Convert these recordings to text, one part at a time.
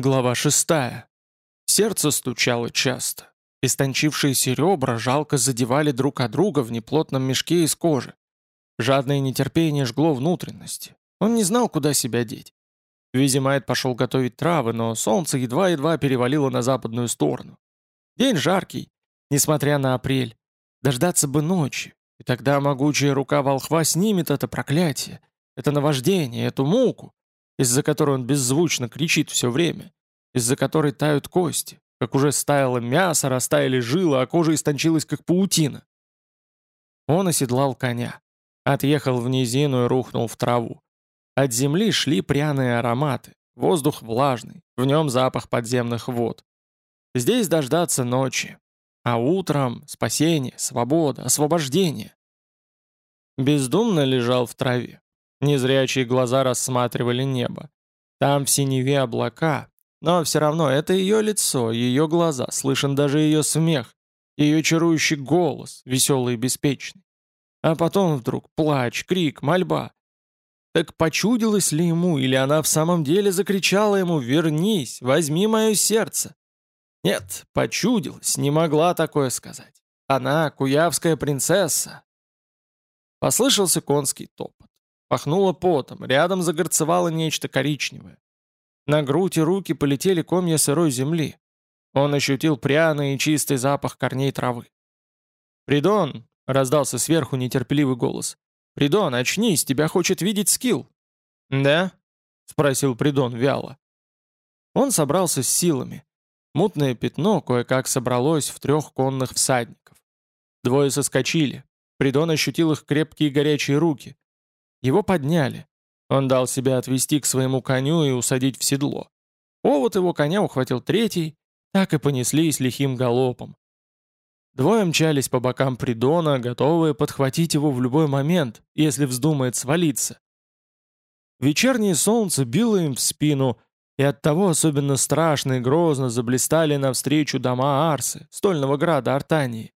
Глава шестая. Сердце стучало часто. Истончившиеся ребра жалко задевали друг от друга в неплотном мешке из кожи. Жадное нетерпение жгло внутренности. Он не знал, куда себя деть. Визимайт пошел готовить травы, но солнце едва-едва перевалило на западную сторону. День жаркий, несмотря на апрель. Дождаться бы ночи, и тогда могучая рука волхва снимет это проклятие, это наваждение, эту муку, из-за которой он беззвучно кричит все время, из-за которой тают кости, как уже стаяло мясо, растаяли жилы, а кожа истончилась, как паутина. Он оседлал коня, отъехал в низину и рухнул в траву. От земли шли пряные ароматы, воздух влажный, в нем запах подземных вод. Здесь дождаться ночи, а утром спасение, свобода, освобождение. Бездумно лежал в траве, Незрячие глаза рассматривали небо. Там в синеве облака, но все равно это ее лицо, ее глаза, слышен даже ее смех, ее чарующий голос, веселый и беспечный. А потом вдруг плач, крик, мольба. Так почудилось ли ему, или она в самом деле закричала ему «Вернись, возьми мое сердце»? Нет, почудилась, не могла такое сказать. Она куявская принцесса. Послышался конский топот. Пахнуло потом, рядом загорцевало нечто коричневое. На грудь и руки полетели комья сырой земли. Он ощутил пряный и чистый запах корней травы. «Придон!» — раздался сверху нетерпеливый голос. «Придон, очнись, тебя хочет видеть Скилл!» «Да?» — спросил Придон вяло. Он собрался с силами. Мутное пятно кое-как собралось в трех конных всадников. Двое соскочили. Придон ощутил их крепкие горячие руки. Его подняли. Он дал себя отвести к своему коню и усадить в седло. Овод его коня ухватил третий, так и понеслись лихим галопом. Двое мчались по бокам придона, готовые подхватить его в любой момент, если вздумает свалиться. Вечернее солнце било им в спину, и оттого особенно страшно и грозно заблистали навстречу дома Арсы, стольного града Артании.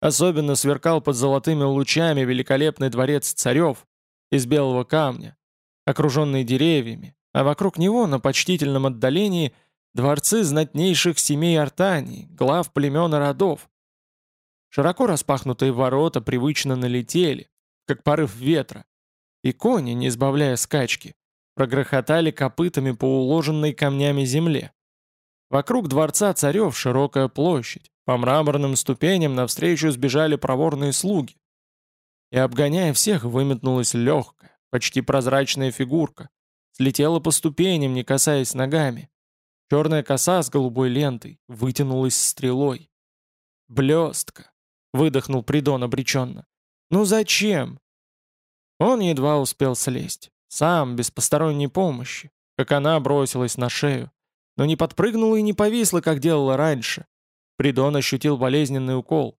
Особенно сверкал под золотыми лучами великолепный дворец царев, из белого камня, окруженный деревьями, а вокруг него на почтительном отдалении дворцы знатнейших семей Артании, глав племен и родов. Широко распахнутые ворота привычно налетели, как порыв ветра, и кони, не избавляя скачки, прогрохотали копытами по уложенной камнями земле. Вокруг дворца царев широкая площадь, по мраморным ступеням навстречу сбежали проворные слуги, и, обгоняя всех, выметнулась легкая, почти прозрачная фигурка. Слетела по ступеням, не касаясь ногами. Черная коса с голубой лентой вытянулась стрелой. «Блестка!» — выдохнул Придон обреченно. «Ну зачем?» Он едва успел слезть. Сам, без посторонней помощи, как она бросилась на шею. Но не подпрыгнула и не повисла, как делала раньше. Придон ощутил болезненный укол.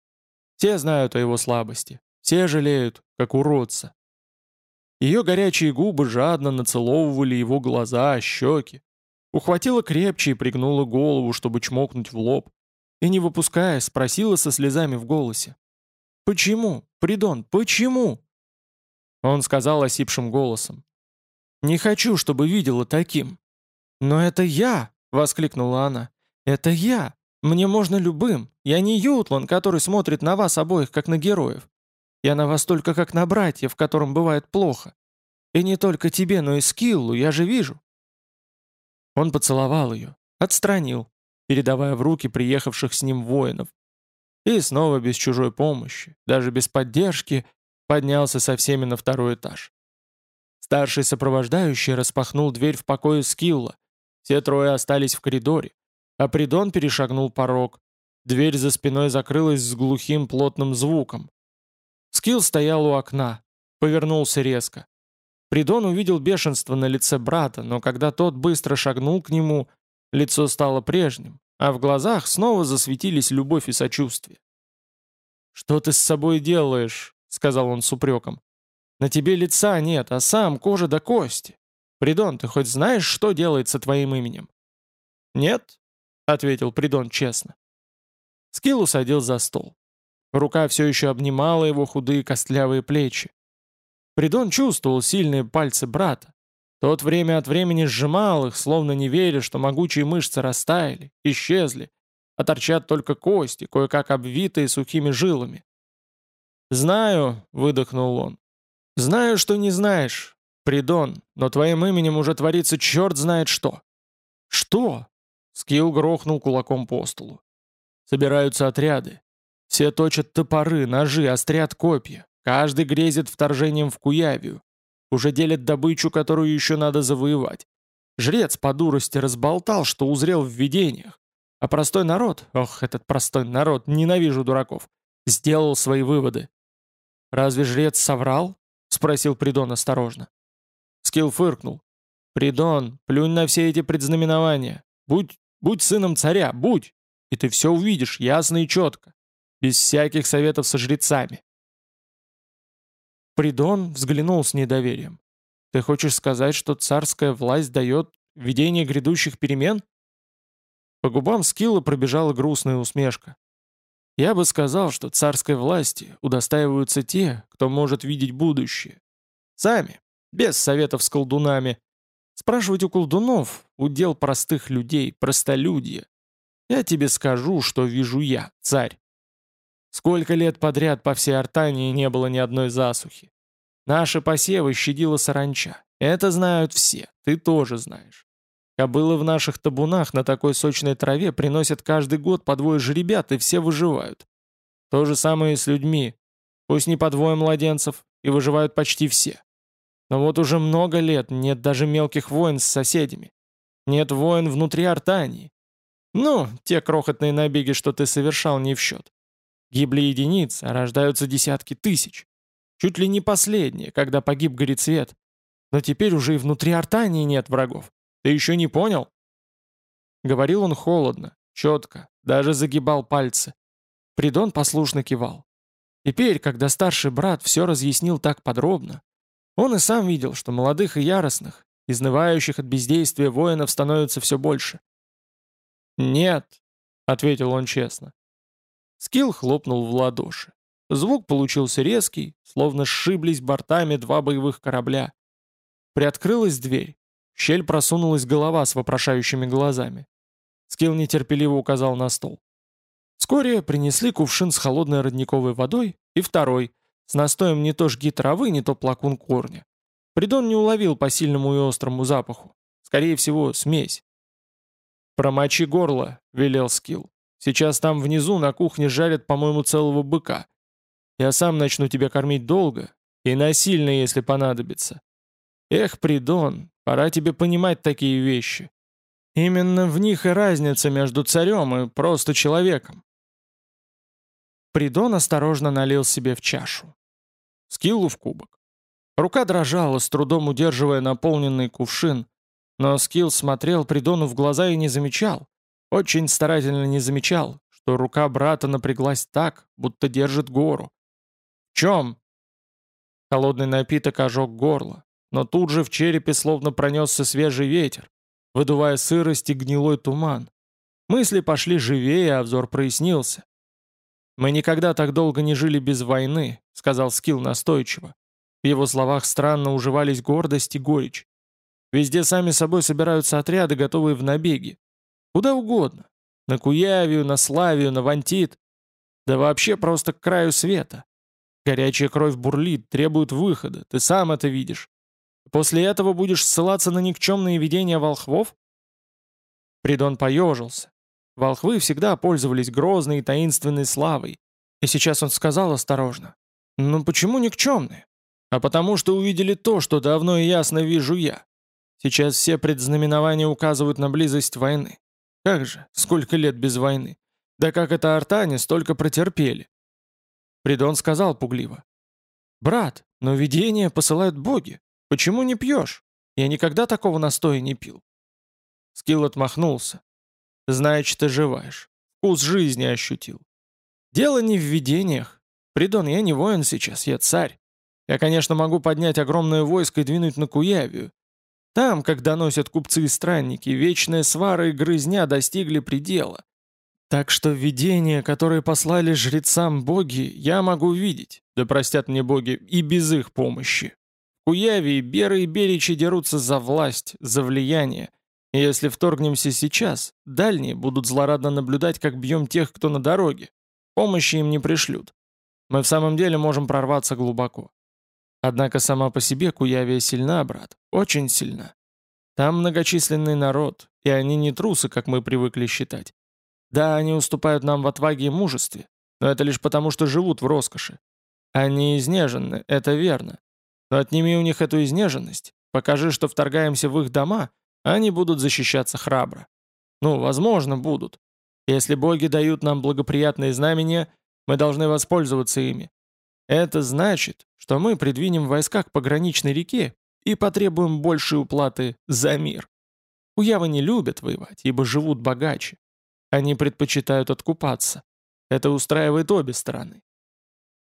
Все знают о его слабости. Все жалеют, как уродца. Ее горячие губы жадно нацеловывали его глаза, щеки. Ухватила крепче и пригнула голову, чтобы чмокнуть в лоб. И не выпуская, спросила со слезами в голосе. «Почему? Придон, почему?» Он сказал осипшим голосом. «Не хочу, чтобы видела таким». «Но это я!» — воскликнула она. «Это я! Мне можно любым! Я не Ютлан, который смотрит на вас обоих, как на героев. Я на вас только как на братьев, которым бывает плохо. И не только тебе, но и Скиллу, я же вижу». Он поцеловал ее, отстранил, передавая в руки приехавших с ним воинов. И снова без чужой помощи, даже без поддержки, поднялся со всеми на второй этаж. Старший сопровождающий распахнул дверь в покое Скилла. Все трое остались в коридоре, а Придон перешагнул порог. Дверь за спиной закрылась с глухим плотным звуком. Скилл стоял у окна, повернулся резко. Придон увидел бешенство на лице брата, но когда тот быстро шагнул к нему, лицо стало прежним, а в глазах снова засветились любовь и сочувствие. «Что ты с собой делаешь?» — сказал он с упреком. «На тебе лица нет, а сам кожа до кости. Придон, ты хоть знаешь, что делается твоим именем?» «Нет», — ответил Придон честно. Скилл усадил за стол. Рука все еще обнимала его худые костлявые плечи. Придон чувствовал сильные пальцы брата. Тот время от времени сжимал их, словно не веря, что могучие мышцы растаяли, исчезли, а торчат только кости, кое-как обвитые сухими жилами. «Знаю», — выдохнул он, — «знаю, что не знаешь, Придон, но твоим именем уже творится черт знает что». «Что?» — Скилл грохнул кулаком по столу. «Собираются отряды. Все точат топоры, ножи, острят копья. Каждый грезит вторжением в Куявию. Уже делят добычу, которую еще надо завоевать. Жрец по дурости разболтал, что узрел в видениях. А простой народ, ох, этот простой народ, ненавижу дураков, сделал свои выводы. «Разве жрец соврал?» — спросил Придон осторожно. Скилл фыркнул. «Придон, плюнь на все эти предзнаменования. Будь, будь сыном царя, будь, и ты все увидишь ясно и четко, без всяких советов со жрецами». Придон взглянул с недоверием. «Ты хочешь сказать, что царская власть дает видение грядущих перемен?» По губам Скилла пробежала грустная усмешка. Я бы сказал, что царской власти удостаиваются те, кто может видеть будущее. Сами, без советов с колдунами. Спрашивать у колдунов — удел простых людей, простолюдья. Я тебе скажу, что вижу я, царь. Сколько лет подряд по всей Артании не было ни одной засухи. Наши посевы щадила саранча. Это знают все, ты тоже знаешь. Кобылы в наших табунах на такой сочной траве приносят каждый год по двое жеребят, и все выживают. То же самое и с людьми. Пусть не по двое младенцев, и выживают почти все. Но вот уже много лет нет даже мелких войн с соседями. Нет войн внутри Артании. Ну, те крохотные набеги, что ты совершал, не в счет. Гибли единицы, а рождаются десятки тысяч. Чуть ли не последние, когда погиб Горецвет. Но теперь уже и внутри Артании нет врагов. Ты еще не понял?» Говорил он холодно, четко, даже загибал пальцы. Придон послушно кивал. Теперь, когда старший брат все разъяснил так подробно, он и сам видел, что молодых и яростных, изнывающих от бездействия воинов становится все больше. «Нет», — ответил он честно. Скилл хлопнул в ладоши. Звук получился резкий, словно сшиблись бортами два боевых корабля. Приоткрылась дверь. В щель просунулась голова с вопрошающими глазами. Скилл нетерпеливо указал на стол. Вскоре принесли кувшин с холодной родниковой водой и второй, с настоем не то жги травы, не то плакун корня. Придон не уловил по сильному и острому запаху. Скорее всего, смесь. «Промочи горло», — велел Скилл. «Сейчас там внизу на кухне жарят, по-моему, целого быка. Я сам начну тебя кормить долго и насильно, если понадобится. Эх, Придон, Пора тебе понимать такие вещи. Именно в них и разница между царем и просто человеком. Придон осторожно налил себе в чашу. Скиллу в кубок. Рука дрожала, с трудом удерживая наполненный кувшин, но Скилл смотрел Придону в глаза и не замечал, очень старательно не замечал, что рука брата напряглась так, будто держит гору. «В чем?» Холодный напиток ожег горло, но тут же в черепе словно пронесся свежий ветер, выдувая сырость и гнилой туман. Мысли пошли живее, а взор прояснился. «Мы никогда так долго не жили без войны», — сказал Скилл настойчиво. В его словах странно уживались гордость и горечь. «Везде сами собой собираются отряды, готовые в набеги. Куда угодно. На Куявию, на Славию, на Вантит. Да вообще просто к краю света. Горячая кровь бурлит, требует выхода, ты сам это видишь. После этого будешь ссылаться на никчемные видения волхвов?» Придон поежился. Волхвы всегда пользовались грозной и таинственной славой. И сейчас он сказал осторожно. «Ну почему никчемные? А потому что увидели то, что давно и ясно вижу я. Сейчас все предзнаменования указывают на близость войны. Как же, сколько лет без войны? Да как это артане столько протерпели?» Придон сказал пугливо. «Брат, но видения посылают боги. «Почему не пьешь? Я никогда такого настоя не пил». Скилл отмахнулся. «Значит, ты живаешь. Вкус жизни ощутил. Дело не в видениях. Придон, я не воин сейчас, я царь. Я, конечно, могу поднять огромное войско и двинуть на Куявию. Там, как доносят купцы и странники, вечная свара и грызня достигли предела. Так что видения, которые послали жрецам боги, я могу видеть, да простят мне боги, и без их помощи Куяви Беры и Беричи дерутся за власть, за влияние. И если вторгнемся сейчас, дальние будут злорадно наблюдать, как бьем тех, кто на дороге. Помощи им не пришлют. Мы в самом деле можем прорваться глубоко. Однако сама по себе Куявия сильна, брат, очень сильна. Там многочисленный народ, и они не трусы, как мы привыкли считать. Да, они уступают нам в отваге и мужестве, но это лишь потому, что живут в роскоши. Они изнежены, это верно. Но отними у них эту изнеженность, покажи, что вторгаемся в их дома, они будут защищаться храбро. Ну, возможно, будут. Если боги дают нам благоприятные знамения, мы должны воспользоваться ими. Это значит, что мы придвинем войска к пограничной реке и потребуем большей уплаты за мир. Уявы не любят воевать, ибо живут богаче. Они предпочитают откупаться. Это устраивает обе стороны.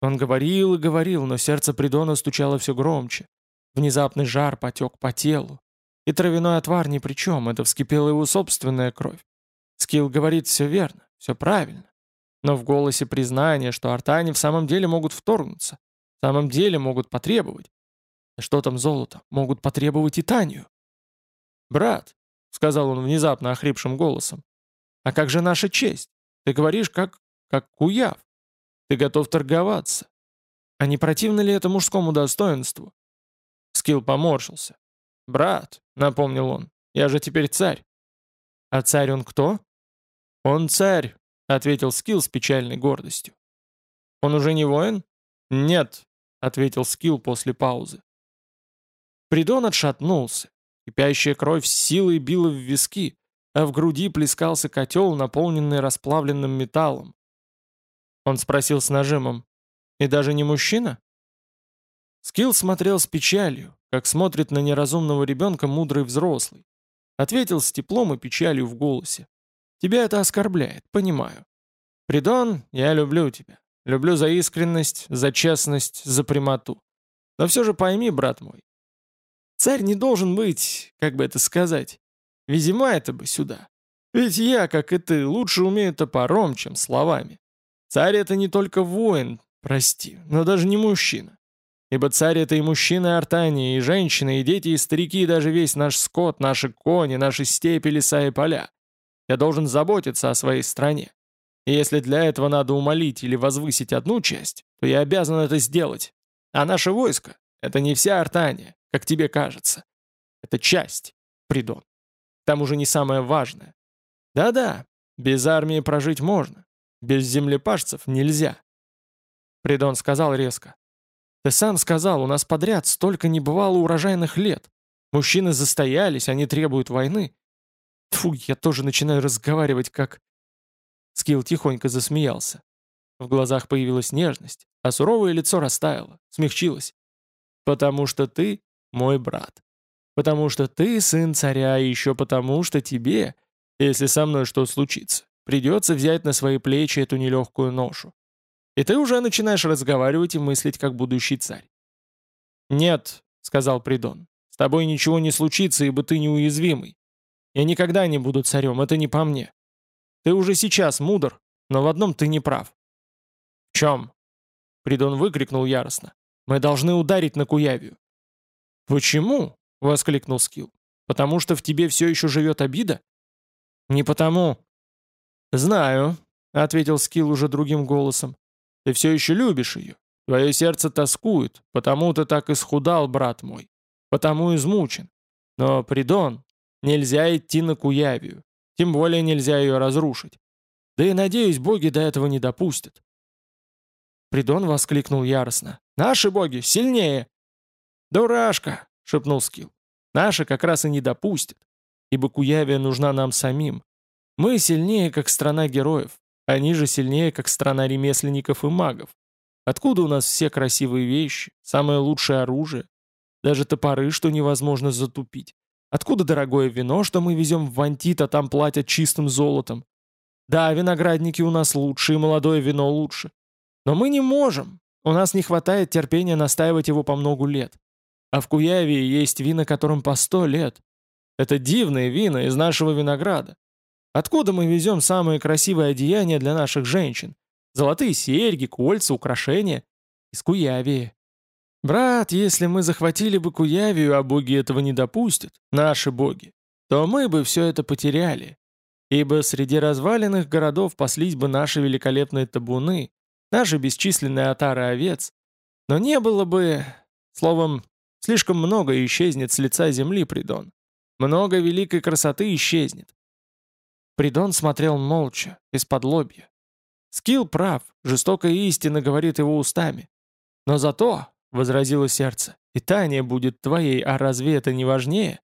Он говорил и говорил, но сердце Придона стучало все громче. Внезапный жар потек по телу. И травяной отвар ни при чем, это вскипела его собственная кровь. Скилл говорит все верно, все правильно. Но в голосе признание, что артане в самом деле могут вторгнуться, в самом деле могут потребовать. Что там золото, могут потребовать и. «Брат», — сказал он внезапно охрипшим голосом, — «а как же наша честь? Ты говоришь, как... как куяв. Ты готов торговаться. А не противно ли это мужскому достоинству?» Скилл поморщился. «Брат», — напомнил он, — «я же теперь царь». «А царь он кто?» «Он царь», — ответил Скилл с печальной гордостью. «Он уже не воин?» «Нет», — ответил Скилл после паузы. Придон отшатнулся. Кипящая кровь с силой била в виски, а в груди плескался котел, наполненный расплавленным металлом. Он спросил с нажимом. «И даже не мужчина?» Скилл смотрел с печалью, как смотрит на неразумного ребенка мудрый взрослый. Ответил с теплом и печалью в голосе. «Тебя это оскорбляет, понимаю. Придон, я люблю тебя. Люблю за искренность, за честность, за прямоту. Но все же пойми, брат мой, царь не должен быть, как бы это сказать, визима это бы сюда. Ведь я, как и ты, лучше умею топором, чем словами. Царь это не только воин, прости, но даже не мужчина. Ибо царь это и мужчины Артании, и женщины, и дети, и старики, и даже весь наш скот, наши кони, наши степи, леса и поля. Я должен заботиться о своей стране. И если для этого надо умолить или возвысить одну часть, то я обязан это сделать. А наше войско — это не вся Артания, как тебе кажется. Это часть, Придон. К тому же не самое важное. Да-да, без армии прожить можно. Без землепашцев нельзя. Придон сказал резко. Ты сам сказал, у нас подряд столько не бывало урожайных лет. Мужчины застоялись, они требуют войны. Тфу, я тоже начинаю разговаривать как... Скилл тихонько засмеялся. В глазах появилась нежность, а суровое лицо растаяло, смягчилось. «Потому что ты мой брат. Потому что ты сын царя, и еще потому, что тебе, если со мной что случится, Придется взять на свои плечи эту нелегкую ношу. И ты уже начинаешь разговаривать и мыслить, как будущий царь. «Нет», — сказал Придон, — «с тобой ничего не случится, ибо ты неуязвимый. Я никогда не буду царем, это не по мне. Ты уже сейчас мудр, но в одном ты не прав». «В чем?» — Придон выкрикнул яростно. «Мы должны ударить на Куявию». «Почему?» — воскликнул Скилл. «Потому что в тебе все еще живет обида?» «Не потому», «Знаю», — ответил Скилл уже другим голосом. «Ты все еще любишь ее. Твое сердце тоскует, потому ты так исхудал, брат мой. Потому измучен. Но, Придон, нельзя идти на Куявию. Тем более нельзя ее разрушить. Да и, надеюсь, боги до этого не допустят». Придон воскликнул яростно. «Наши боги сильнее!» «Дурашка!» — шепнул Скилл. «Наши как раз и не допустят, ибо Куявия нужна нам самим, мы сильнее, как страна героев. Они же сильнее, как страна ремесленников и магов. Откуда у нас все красивые вещи, самое лучшее оружие? Даже топоры, что невозможно затупить. Откуда дорогое вино, что мы везем в Вантит, а там платят чистым золотом? Да, виноградники у нас лучше, и молодое вино лучше. Но мы не можем. У нас не хватает терпения настаивать его по многу лет. А в Куявии есть вина, которым по сто лет. Это дивные вина из нашего винограда. Откуда мы везем самые красивые одеяния для наших женщин? Золотые серьги, кольца, украшения? Из Куявии. «Брат, если мы захватили бы Куявию, а боги этого не допустят, наши боги, то мы бы все это потеряли, ибо среди разваленных городов паслись бы наши великолепные табуны, наши бесчисленные отары овец, но не было бы, словом, слишком много исчезнет с лица земли, Придон. Много великой красоты исчезнет. Придон смотрел молча, из-под лобья. Скилл прав, жестокая истина говорит его устами. Но зато, — возразило сердце, — и Таня будет твоей, а разве это не важнее?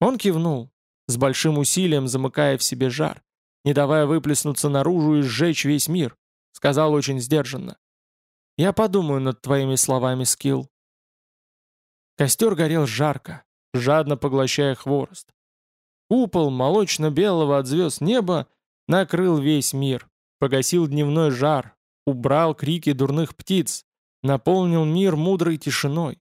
Он кивнул, с большим усилием замыкая в себе жар, не давая выплеснуться наружу и сжечь весь мир, сказал очень сдержанно. «Я подумаю над твоими словами, Скилл». Костер горел жарко, жадно поглощая хворост. Купол молочно-белого от звезд неба накрыл весь мир, погасил дневной жар, убрал крики дурных птиц, наполнил мир мудрой тишиной.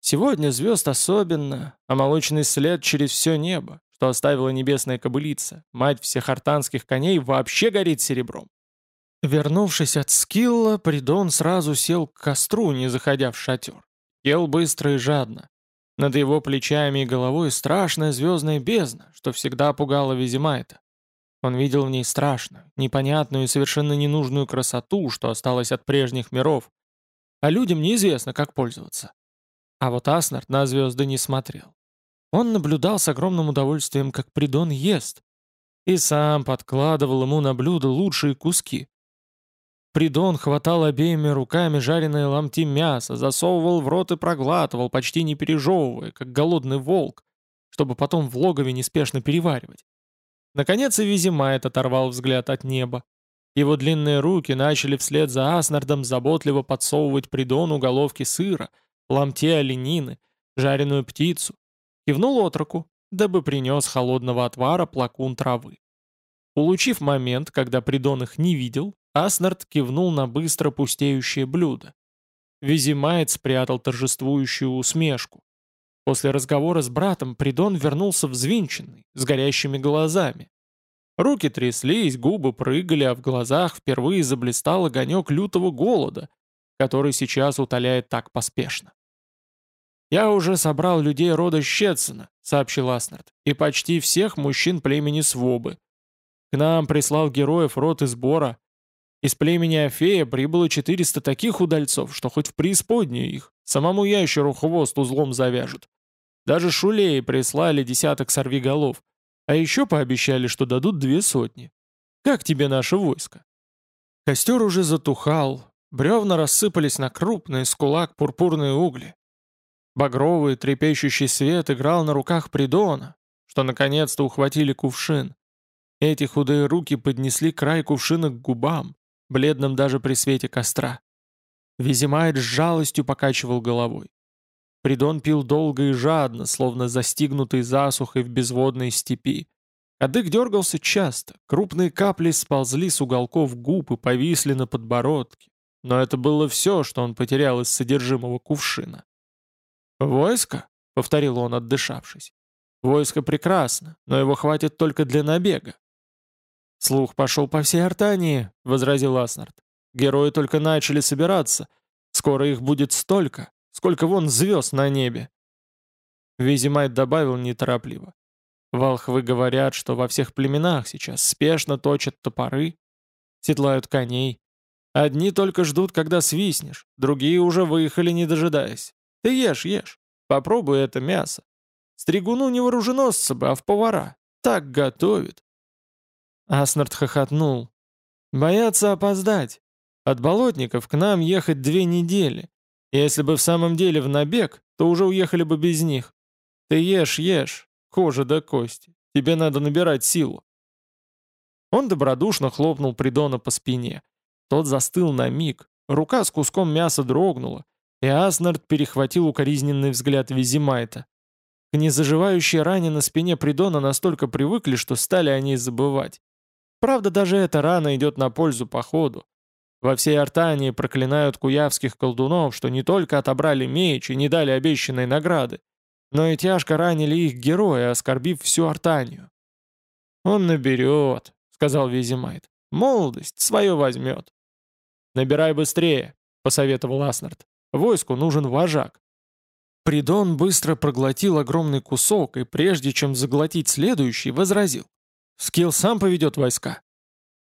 Сегодня звезд особенно, а молочный след через все небо, что оставила небесная кобылица, мать всех артанских коней, вообще горит серебром. Вернувшись от скилла, Придон сразу сел к костру, не заходя в шатер. Ел быстро и жадно. Над его плечами и головой страшная звездная бездна, что всегда пугала Визимайта. Он видел в ней страшную, непонятную и совершенно ненужную красоту, что осталось от прежних миров. А людям неизвестно, как пользоваться. А вот Аснард на звезды не смотрел. Он наблюдал с огромным удовольствием, как Придон ест, и сам подкладывал ему на блюдо лучшие куски. Придон хватал обеими руками жареные ломти мяса, засовывал в рот и проглатывал, почти не пережевывая, как голодный волк, чтобы потом в логове неспешно переваривать. Наконец и Визимайт оторвал взгляд от неба. Его длинные руки начали вслед за Аснардом заботливо подсовывать Придону головки сыра, ломти оленины, жареную птицу. Кивнул отроку, дабы принес холодного отвара плакун травы. Улучив момент, когда Придон их не видел, Аснард кивнул на быстро пустеющее блюдо. Визимайт спрятал торжествующую усмешку. После разговора с братом Придон вернулся взвинченный, с горящими глазами. Руки тряслись, губы прыгали, а в глазах впервые заблистал огонек лютого голода, который сейчас утоляет так поспешно. «Я уже собрал людей рода Щетсона», — сообщил Аснард, — «и почти всех мужчин племени Свобы. К нам прислал героев род и сбора, из племени Афея прибыло 400 таких удальцов, что хоть в преисподнюю их, самому ящеру хвост узлом завяжут. Даже шулеи прислали десяток сорвиголов, а еще пообещали, что дадут две сотни. Как тебе наше войско? Костер уже затухал, бревна рассыпались на крупные с кулак пурпурные угли. Багровый трепещущий свет играл на руках Придона, что наконец-то ухватили кувшин. Эти худые руки поднесли край кувшина к губам, бледным даже при свете костра. Визимайт с жалостью покачивал головой. Придон пил долго и жадно, словно застигнутый засухой в безводной степи. Кадык дергался часто, крупные капли сползли с уголков губ и повисли на подбородке. Но это было все, что он потерял из содержимого кувшина. «Войско?» — повторил он, отдышавшись. «Войско прекрасно, но его хватит только для набега. «Слух пошел по всей Артании», — возразил Аснард. «Герои только начали собираться. Скоро их будет столько, сколько вон звезд на небе». Визимайт добавил неторопливо. Волхвы говорят, что во всех племенах сейчас спешно точат топоры, седлают коней. Одни только ждут, когда свистнешь, другие уже выехали, не дожидаясь. Ты ешь, ешь. Попробуй это мясо. Стригуну не вооруженосца бы, а в повара. Так готовит. Аснард хохотнул. «Боятся опоздать. От болотников к нам ехать две недели. Если бы в самом деле в набег, то уже уехали бы без них. Ты ешь, ешь, кожа до кости. Тебе надо набирать силу». Он добродушно хлопнул Придона по спине. Тот застыл на миг, рука с куском мяса дрогнула, и Аснард перехватил укоризненный взгляд Визимайта. К незаживающей ране на спине Придона настолько привыкли, что стали о ней забывать. Правда, даже эта рана идет на пользу походу. Во всей Артании проклинают куявских колдунов, что не только отобрали меч и не дали обещанной награды, но и тяжко ранили их героя, оскорбив всю Артанию. «Он наберет», — сказал Визимайт. «Молодость свое возьмет». «Набирай быстрее», — посоветовал Аснард. Войску нужен вожак. Придон быстро проглотил огромный кусок и, прежде чем заглотить следующий, возразил. «Скилл сам поведет войска».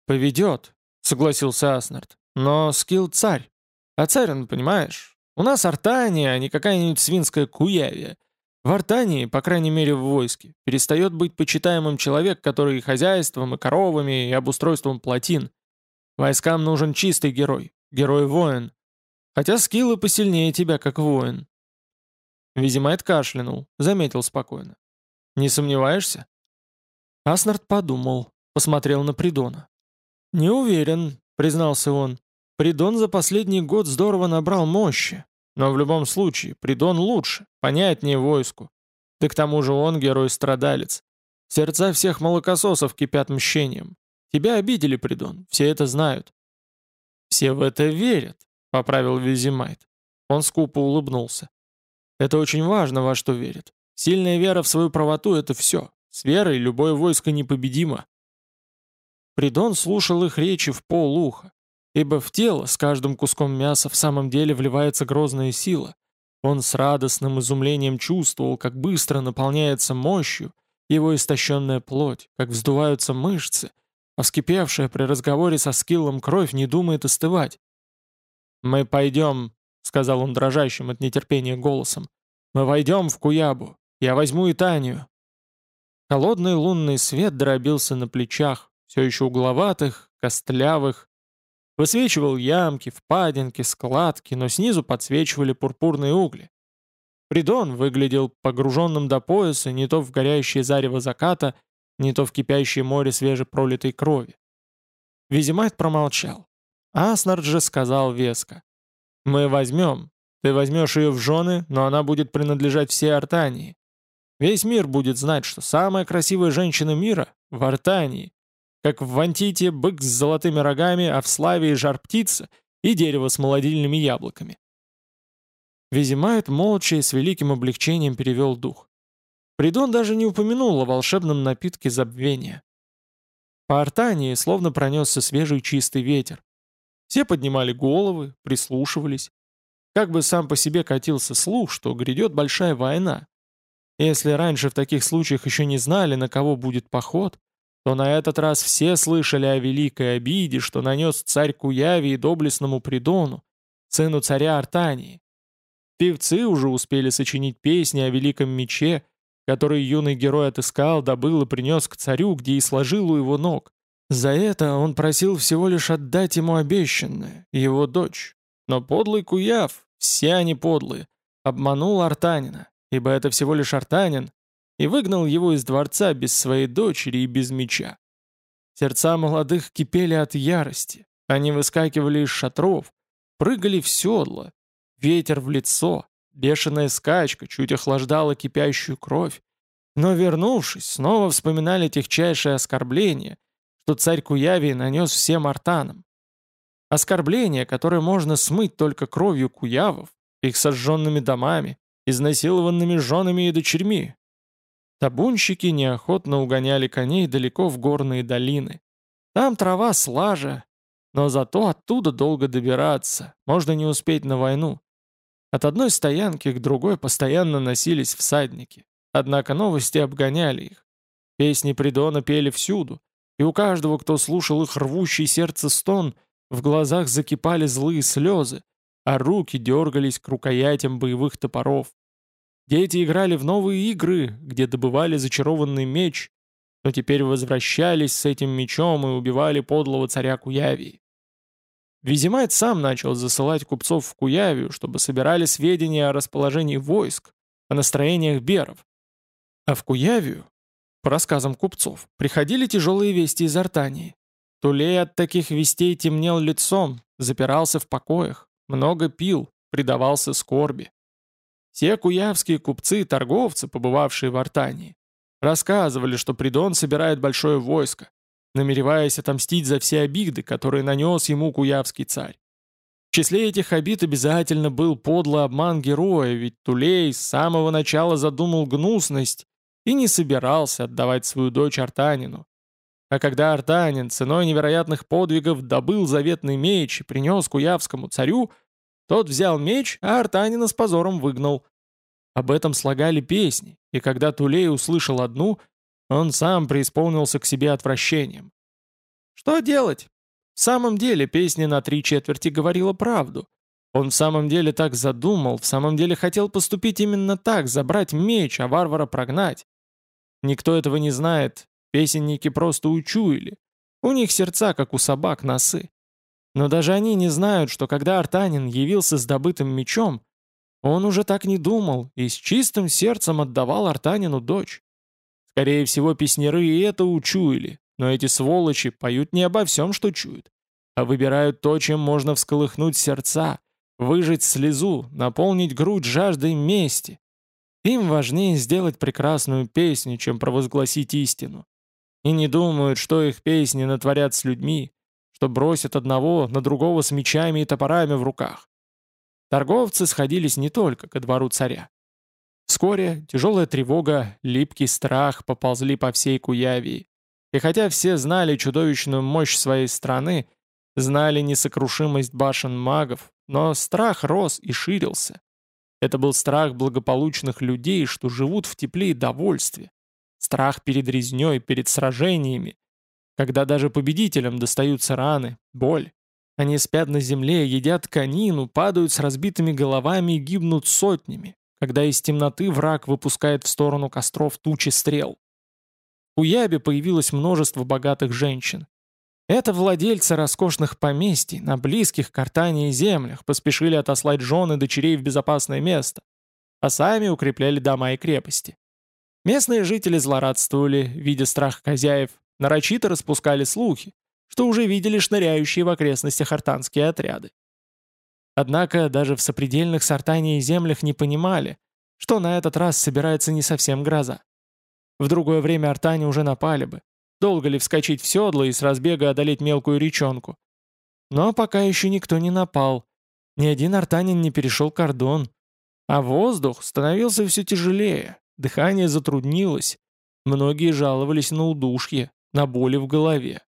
«Поведет», — согласился Аснард. «Но Скилл царь. А царь он, понимаешь, у нас Артания, а не какая-нибудь свинская куявия. В Артании, по крайней мере в войске, перестает быть почитаемым человек, который и хозяйством, и коровами, и обустройством плотин. Войскам нужен чистый герой, герой-воин. Хотя скиллы посильнее тебя, как воин. Визимайт кашлянул, заметил спокойно. «Не сомневаешься?» Аснард подумал, посмотрел на Придона. «Не уверен», — признался он. «Придон за последний год здорово набрал мощи. Но в любом случае, Придон лучше, понятнее войску. Да к тому же он герой-страдалец. Сердца всех молокососов кипят мщением. Тебя обидели, Придон, все это знают. «Все в это верят», — поправил Визимайт. Он скупо улыбнулся. «Это очень важно, во что верят. Сильная вера в свою правоту — это все. С верой любое войско непобедимо». Придон слушал их речи в полуха. Ибо в тело с каждым куском мяса в самом деле вливается грозная сила. Он с радостным изумлением чувствовал, как быстро наполняется мощью его истощенная плоть, как вздуваются мышцы, а вскипевшая при разговоре со скиллом кровь не думает остывать. «Мы пойдем», — сказал он дрожащим от нетерпения голосом. «Мы войдем в Куябу. Я возьму Итанию». Холодный лунный свет дробился на плечах, все еще угловатых, костлявых, Высвечивал ямки, впадинки, складки, но снизу подсвечивали пурпурные угли. Придон выглядел погруженным до пояса не то в горящее зарево заката, не то в кипящее море свежепролитой крови. Визимайт промолчал. Аснард же сказал веско. «Мы возьмем. Ты возьмешь ее в жены, но она будет принадлежать всей Артании. Весь мир будет знать, что самая красивая женщина мира в Артании, как в Вантите бык с золотыми рогами, а в Славии жар-птица и дерево с молодильными яблоками. Визимайт молча и с великим облегчением перевел дух. Придон даже не упомянул о волшебном напитке забвения. По Артании словно пронесся свежий чистый ветер. Все поднимали головы, прислушивались. Как бы сам по себе катился слух, что грядет большая война. Если раньше в таких случаях еще не знали, на кого будет поход, то на этот раз все слышали о великой обиде, что нанес царь Куяви и доблестному Придону, сыну царя Артании. Певцы уже успели сочинить песни о великом мече, который юный герой отыскал, добыл и принес к царю, где и сложил у его ног. За это он просил всего лишь отдать ему обещанное, его дочь. Но подлый Куяв, все они подлые, обманул Артанина, ибо это всего лишь Артанин, и выгнал его из дворца без своей дочери и без меча. Сердца молодых кипели от ярости, они выскакивали из шатров, прыгали в седло, ветер в лицо, бешеная скачка чуть охлаждала кипящую кровь, но, вернувшись, снова вспоминали техчайшее оскорбление, что царь Куявии нанес всем артанам. Оскорбление, которое можно смыть только кровью куявов, их сожженными домами, изнасилованными женами и дочерьми, Табунщики неохотно угоняли коней далеко в горные долины. Там трава слажа, но зато оттуда долго добираться, можно не успеть на войну. От одной стоянки к другой постоянно носились всадники, однако новости обгоняли их. Песни Придона пели всюду, и у каждого, кто слушал их рвущий сердце стон, в глазах закипали злые слезы, а руки дергались к рукоятям боевых топоров. Дети играли в новые игры, где добывали зачарованный меч, но теперь возвращались с этим мечом и убивали подлого царя Куявии. Визимайт сам начал засылать купцов в Куявию, чтобы собирали сведения о расположении войск, о настроениях беров. А в Куявию, по рассказам купцов, приходили тяжелые вести из Артании. Тулей от таких вестей темнел лицом, запирался в покоях, много пил, предавался скорби. Те куявские купцы и торговцы, побывавшие в Артании, рассказывали, что Придон собирает большое войско, намереваясь отомстить за все обиды, которые нанес ему куявский царь. В числе этих обид обязательно был подлый обман героя, ведь Тулей с самого начала задумал гнусность и не собирался отдавать свою дочь Артанину. А когда Артанин ценой невероятных подвигов добыл заветный меч и принес куявскому царю, Тот взял меч, а Артанина с позором выгнал. Об этом слагали песни, и когда Тулей услышал одну, он сам преисполнился к себе отвращением. Что делать? В самом деле песня на три четверти говорила правду. Он в самом деле так задумал, в самом деле хотел поступить именно так, забрать меч, а варвара прогнать. Никто этого не знает, песенники просто учуяли. У них сердца, как у собак, носы. Но даже они не знают, что когда Артанин явился с добытым мечом, он уже так не думал и с чистым сердцем отдавал Артанину дочь. Скорее всего, песняры и это учуяли, но эти сволочи поют не обо всем, что чуют, а выбирают то, чем можно всколыхнуть сердца, выжать слезу, наполнить грудь жаждой мести. Им важнее сделать прекрасную песню, чем провозгласить истину. И не думают, что их песни натворят с людьми, что бросят одного на другого с мечами и топорами в руках. Торговцы сходились не только ко двору царя. Вскоре тяжелая тревога, липкий страх поползли по всей Куявии. И хотя все знали чудовищную мощь своей страны, знали несокрушимость башен магов, но страх рос и ширился. Это был страх благополучных людей, что живут в тепле и довольстве. Страх перед резней, перед сражениями, когда даже победителям достаются раны, боль. Они спят на земле, едят конину, падают с разбитыми головами и гибнут сотнями, когда из темноты враг выпускает в сторону костров тучи стрел. У Яби появилось множество богатых женщин. Это владельцы роскошных поместий на близких к Артании землях поспешили отослать жены дочерей в безопасное место, а сами укрепляли дома и крепости. Местные жители злорадствовали, видя страх хозяев, нарочито распускали слухи, что уже видели шныряющие в окрестностях артанские отряды. Однако даже в сопредельных Сартании землях не понимали, что на этот раз собирается не совсем гроза. В другое время артане уже напали бы. Долго ли вскочить в седло и с разбега одолеть мелкую речонку? Но пока еще никто не напал. Ни один артанин не перешел кордон. А воздух становился все тяжелее, дыхание затруднилось. Многие жаловались на удушье, на боли в голове.